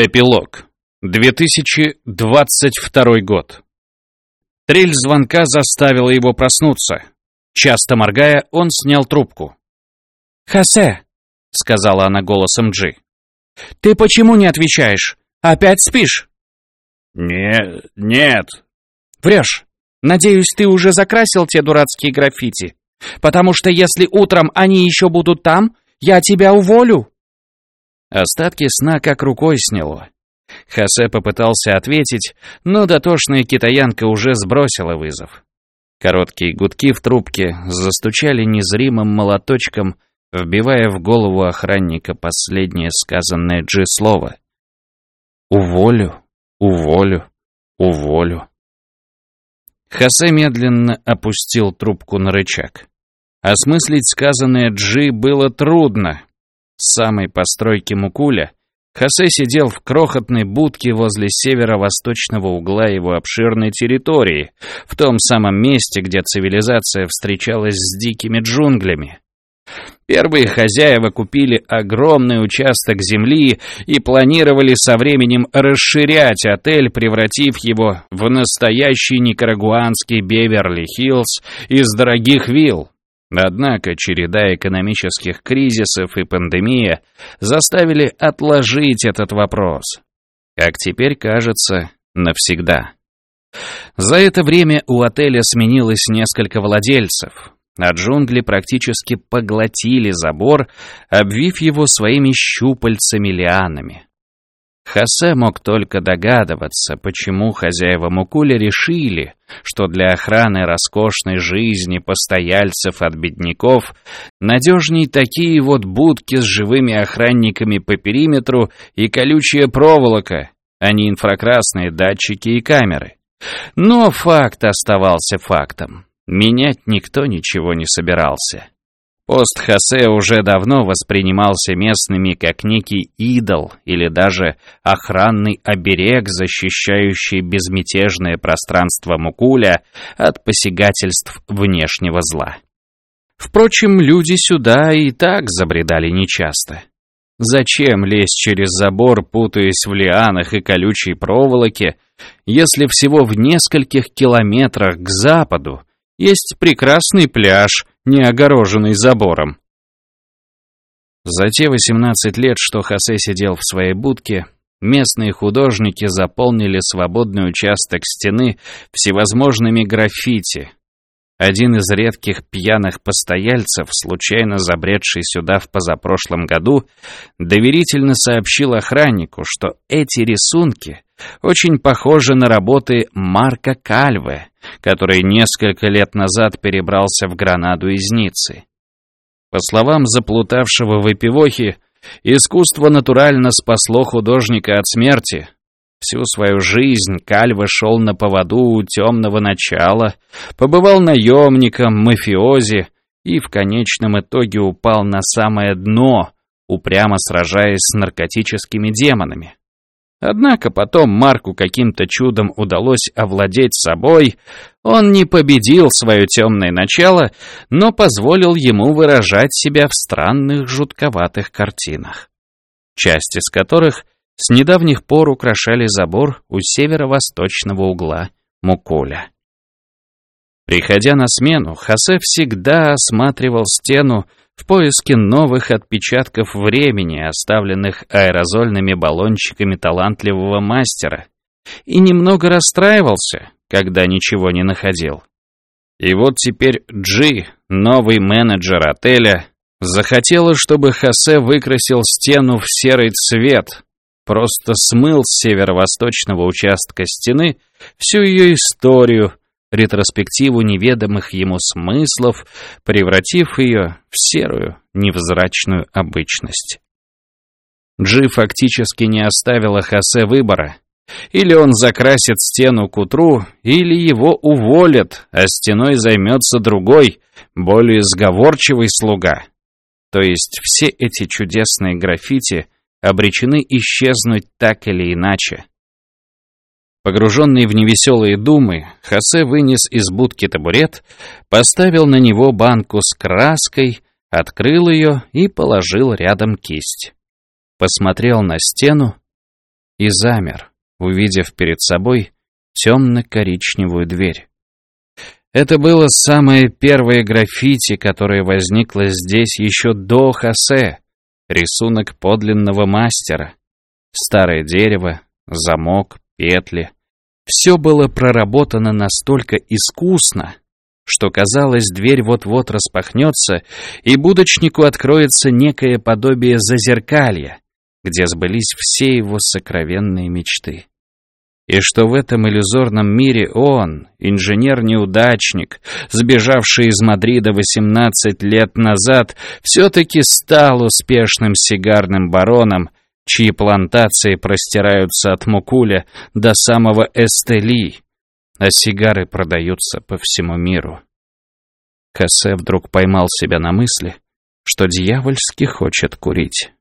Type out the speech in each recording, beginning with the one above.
Эпилог. 2022 год. Трель звонка заставила его проснуться. Часто моргая, он снял трубку. «Хосе», — сказала она голосом Джи, — «ты почему не отвечаешь? Опять спишь?» «Не... нет». «Врешь. Надеюсь, ты уже закрасил те дурацкие граффити. Потому что если утром они еще будут там, я тебя уволю». Остатки сна как рукой сняло. Хосе попытался ответить, но дотошная китаянка уже сбросила вызов. Короткие гудки в трубке застучали незримым молоточком, вбивая в голову охранника последнее сказанное Джи слово. «Уволю, уволю, уволю». Хосе медленно опустил трубку на рычаг. Осмыслить сказанное Джи было трудно, с самой постройки Мукуля Хосе сидел в крохотной будке возле северо-восточного угла его обширной территории, в том самом месте, где цивилизация встречалась с дикими джунглями. Первые хозяева купили огромный участок земли и планировали со временем расширять отель, превратив его в настоящий никарагуанский Беверли-Хиллз из дорогих вилл. Однако череда экономических кризисов и пандемия заставили отложить этот вопрос. Как теперь кажется, навсегда. За это время у отеля сменилось несколько владельцев, а джунгли практически поглотили забор, обвив его своими щупальцами-лианами. Хосе мог только догадываться, почему хозяева Мукуля решили, что для охраны роскошной жизни постояльцев от бедняков надежней такие вот будки с живыми охранниками по периметру и колючая проволока, а не инфракрасные датчики и камеры. Но факт оставался фактом. Менять никто ничего не собирался. Пост Хосе уже давно воспринимался местными как некий идол или даже охранный оберег, защищающий безмятежное пространство Мукуля от посягательств внешнего зла. Впрочем, люди сюда и так забредали нечасто. Зачем лезть через забор, путаясь в лианах и колючей проволоке, если всего в нескольких километрах к западу есть прекрасный пляж, не огороженный забором. За те 18 лет, что Хосе сидел в своей будке, местные художники заполнили свободный участок стены всевозможными граффити. Один из редких пьяных постояльцев, случайно забредший сюда в позапрошлом году, доверительно сообщил охраннику, что эти рисунки очень похожи на работы Марка Кальве, который несколько лет назад перебрался в Гранаду из Ниццы. По словам заплутавшего в эпивохе, искусство натурально спасло художника от смерти. Всю свою жизнь Кальва шел на поводу у темного начала, побывал наемником, мафиози и в конечном итоге упал на самое дно, упрямо сражаясь с наркотическими демонами. Однако потом Марку каким-то чудом удалось овладеть собой, он не победил свое темное начало, но позволил ему выражать себя в странных жутковатых картинах, часть из которых с недавних пор украшали забор у северо-восточного угла Муколя. Приходя на смену, Хосе всегда осматривал стену в поиске новых отпечатков времени, оставленных аэрозольными баллончиками талантливого мастера, и немного расстраивался, когда ничего не находил. И вот теперь Джи, новый менеджер отеля, захотела, чтобы Хосе выкрасил стену в серый цвет, просто смыл с северо-восточного участка стены всю ее историю, ретроспективу неведомых ему смыслов, превратив ее в серую, невзрачную обычность. Джи фактически не оставила Хосе выбора. Или он закрасит стену к утру, или его уволят, а стеной займется другой, более сговорчивый слуга. То есть все эти чудесные граффити обречены исчезнуть так или иначе. Погруженный в невеселые думы, Хосе вынес из будки табурет, поставил на него банку с краской, открыл ее и положил рядом кисть. Посмотрел на стену и замер, увидев перед собой темно-коричневую дверь. Это было самое первое граффити, которое возникло здесь еще до Хосе, рисунок подлинного мастера. Старое дерево, замок, петли. Все было проработано настолько искусно, что казалось, дверь вот-вот распахнется, и будочнику откроется некое подобие зазеркалья, где сбылись все его сокровенные мечты. И что в этом иллюзорном мире он, инженер-неудачник, сбежавший из Мадрида 18 лет назад, все-таки стал успешным сигарным бароном, чьи плантации простираются от Мукуля до самого Эстели, а сигары продаются по всему миру. Кассе вдруг поймал себя на мысли, что дьявольски хочет курить.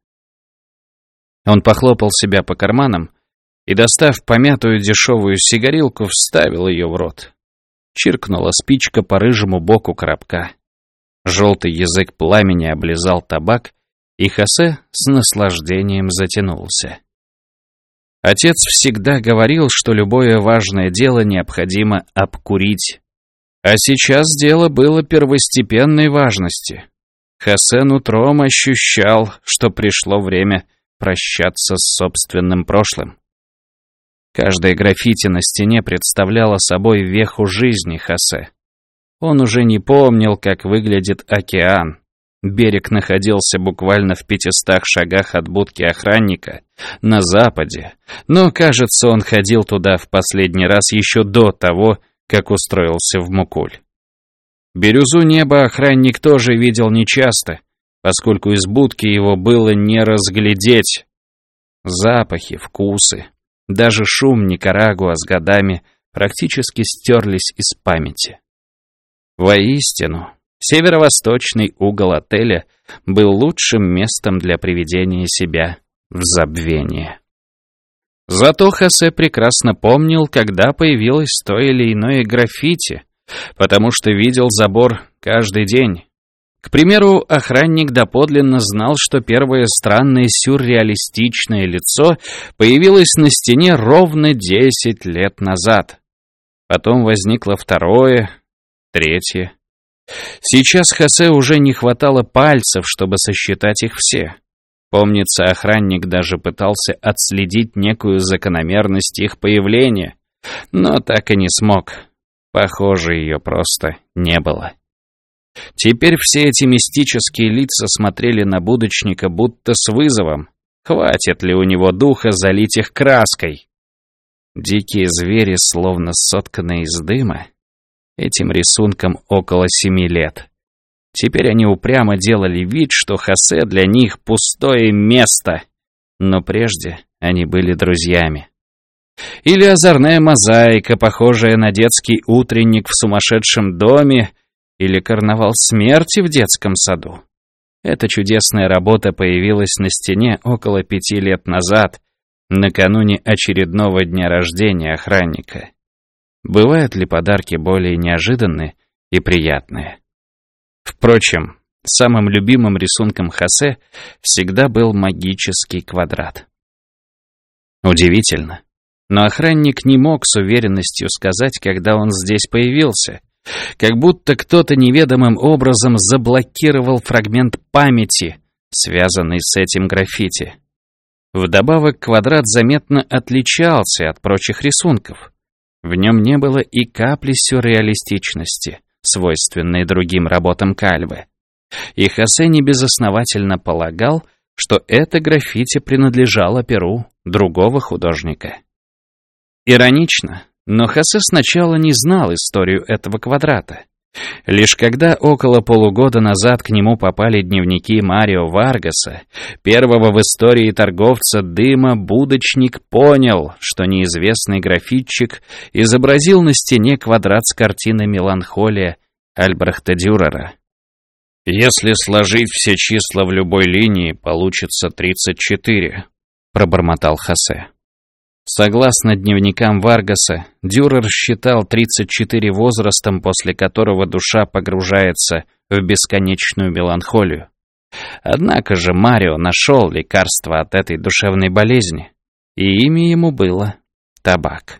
Он похлопал себя по карманам и, достав помятую дешевую сигарилку, вставил ее в рот. Чиркнула спичка по рыжему боку коробка. Желтый язык пламени облизал табак, и Хосе с наслаждением затянулся. Отец всегда говорил, что любое важное дело необходимо обкурить. А сейчас дело было первостепенной важности. Хасен утром ощущал, что пришло время прощаться с собственным прошлым. Каждое граффити на стене представляло собой веху жизни Хосе. Он уже не помнил, как выглядит океан. Берег находился буквально в пятистах шагах от будки охранника на западе, но, кажется, он ходил туда в последний раз еще до того, как устроился в Мукуль. Бирюзу неба охранник тоже видел нечасто, поскольку из будки его было не разглядеть. Запахи, вкусы, даже шум Никарагуа с годами практически стерлись из памяти. Воистину, северо-восточный угол отеля был лучшим местом для приведения себя в забвение. Зато Хосе прекрасно помнил, когда появилось то или иное граффити, потому что видел забор каждый день. К примеру, охранник доподлинно знал, что первое странное сюрреалистичное лицо появилось на стене ровно 10 лет назад. Потом возникло второе, третье. Сейчас Хосе уже не хватало пальцев, чтобы сосчитать их все. Помнится, охранник даже пытался отследить некую закономерность их появления, но так и не смог. Похоже, ее просто не было. Теперь все эти мистические лица смотрели на будочника будто с вызовом. Хватит ли у него духа залить их краской? Дикие звери, словно сотканные из дыма, этим рисунком около семи лет. Теперь они упрямо делали вид, что Хосе для них пустое место. Но прежде они были друзьями. Или озорная мозаика, похожая на детский утренник в сумасшедшем доме, или карнавал смерти в детском саду. Эта чудесная работа появилась на стене около пяти лет назад, накануне очередного дня рождения охранника. Бывают ли подарки более неожиданные и приятные? Впрочем, самым любимым рисунком Хосе всегда был магический квадрат. Удивительно, но охранник не мог с уверенностью сказать, когда он здесь появился, как будто кто-то неведомым образом заблокировал фрагмент памяти, связанный с этим граффити. Вдобавок квадрат заметно отличался от прочих рисунков. В нем не было и капли сюрреалистичности свойственные другим работам Кальвы. И Хосе безосновательно полагал, что это граффити принадлежало перу другого художника. Иронично, но Хосе сначала не знал историю этого квадрата. Лишь когда около полугода назад к нему попали дневники Марио Варгаса, первого в истории торговца дыма, будочник понял, что неизвестный графитчик изобразил на стене квадрат с картины «Меланхолия» Альбрехта Дюрера. «Если сложить все числа в любой линии, получится 34», — пробормотал Хосе. Согласно дневникам Варгаса, Дюрер считал 34 возрастом, после которого душа погружается в бесконечную меланхолию. Однако же Марио нашел лекарство от этой душевной болезни. и имя ему было табак.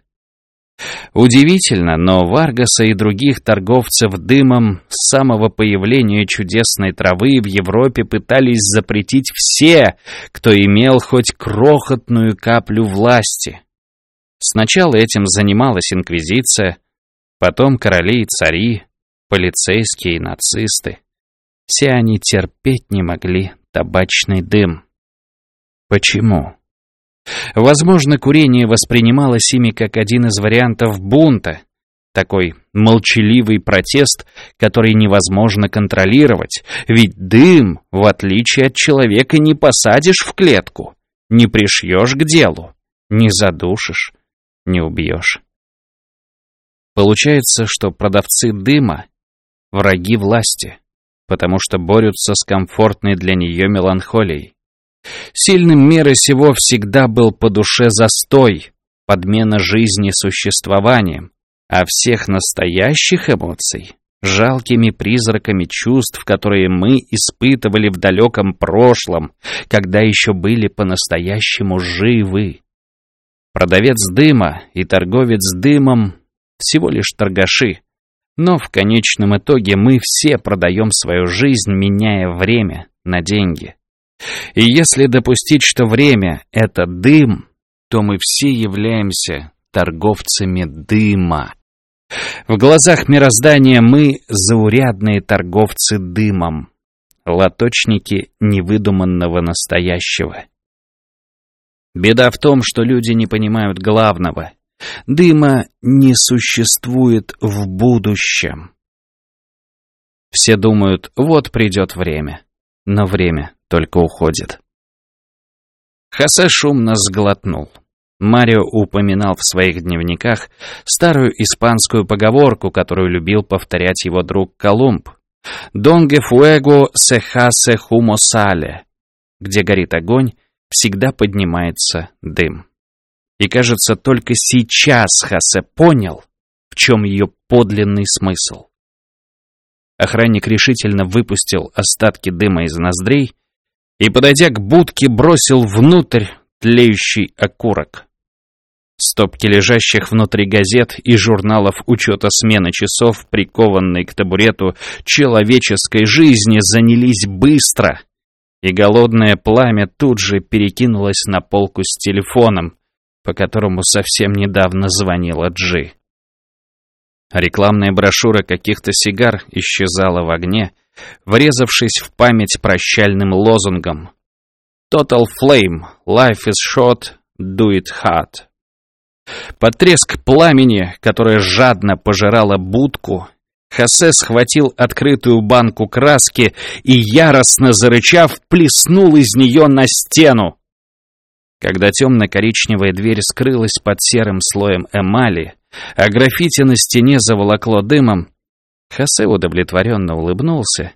Удивительно, но Варгаса и других торговцев дымом с самого появления чудесной травы в Европе пытались запретить все, кто имел хоть крохотную каплю власти. Сначала этим занималась инквизиция, потом короли и цари, полицейские и нацисты. Все они терпеть не могли табачный дым. Почему? Возможно, курение воспринималось ими как один из вариантов бунта, такой молчаливый протест, который невозможно контролировать, ведь дым, в отличие от человека, не посадишь в клетку, не пришьешь к делу, не задушишь, не убьешь. Получается, что продавцы дыма — враги власти, потому что борются с комфортной для нее меланхолией. Сильным мира сего всегда был по душе застой, подмена жизни существованием, а всех настоящих эмоций — жалкими призраками чувств, которые мы испытывали в далеком прошлом, когда еще были по-настоящему живы. Продавец дыма и торговец дымом — всего лишь торгаши, но в конечном итоге мы все продаем свою жизнь, меняя время на деньги. И если допустить, что время — это дым, то мы все являемся торговцами дыма. В глазах мироздания мы — заурядные торговцы дымом, лоточники невыдуманного настоящего. Беда в том, что люди не понимают главного. Дыма не существует в будущем. Все думают, вот придет время. Но время только уходит. Хосе шумно сглотнул. Марио упоминал в своих дневниках старую испанскую поговорку, которую любил повторять его друг Колумб. «Донге фуэго се хасе хумо сале» где горит огонь, всегда поднимается дым. И кажется, только сейчас Хасе понял, в чем ее подлинный смысл. Охранник решительно выпустил остатки дыма из ноздрей и, подойдя к будке, бросил внутрь тлеющий окурок. Стопки лежащих внутри газет и журналов учета смены часов, прикованной к табурету человеческой жизни, занялись быстро, и голодное пламя тут же перекинулось на полку с телефоном, по которому совсем недавно звонила Джи. Рекламная брошюра каких-то сигар исчезала в огне, врезавшись в память прощальным лозунгом «Total Flame, Life is short, do it hard». Под треск пламени, которое жадно пожирало будку, Хосе схватил открытую банку краски и, яростно зарычав, плеснул из нее на стену. Когда темно-коричневая дверь скрылась под серым слоем эмали, а граффити на стене заволокло дымом, Хосе удовлетворенно улыбнулся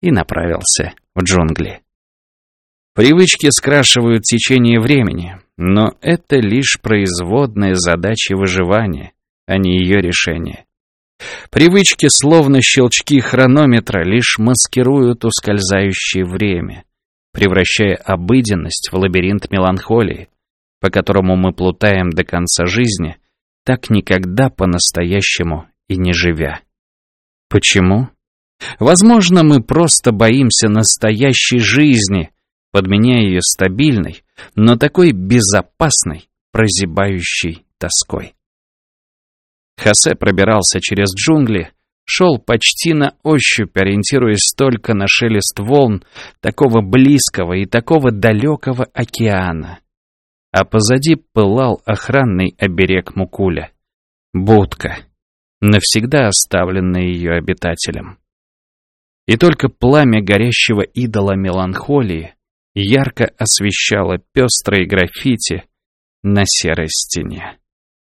и направился в джунгли. Привычки скрашивают течение времени, но это лишь производная задача выживания, а не ее решение. Привычки, словно щелчки хронометра, лишь маскируют ускользающее время, превращая обыденность в лабиринт меланхолии, по которому мы плутаем до конца жизни, так никогда по-настоящему и не живя. Почему? Возможно, мы просто боимся настоящей жизни, подменяя ее стабильной, но такой безопасной, прозябающей тоской. Хосе пробирался через джунгли, шел почти на ощупь, ориентируясь только на шелест волн такого близкого и такого далекого океана. А позади пылал охранный оберег Мукуля. Будка, навсегда оставленная ее обитателем. И только пламя горящего идола меланхолии ярко освещало пестрые граффити на серой стене.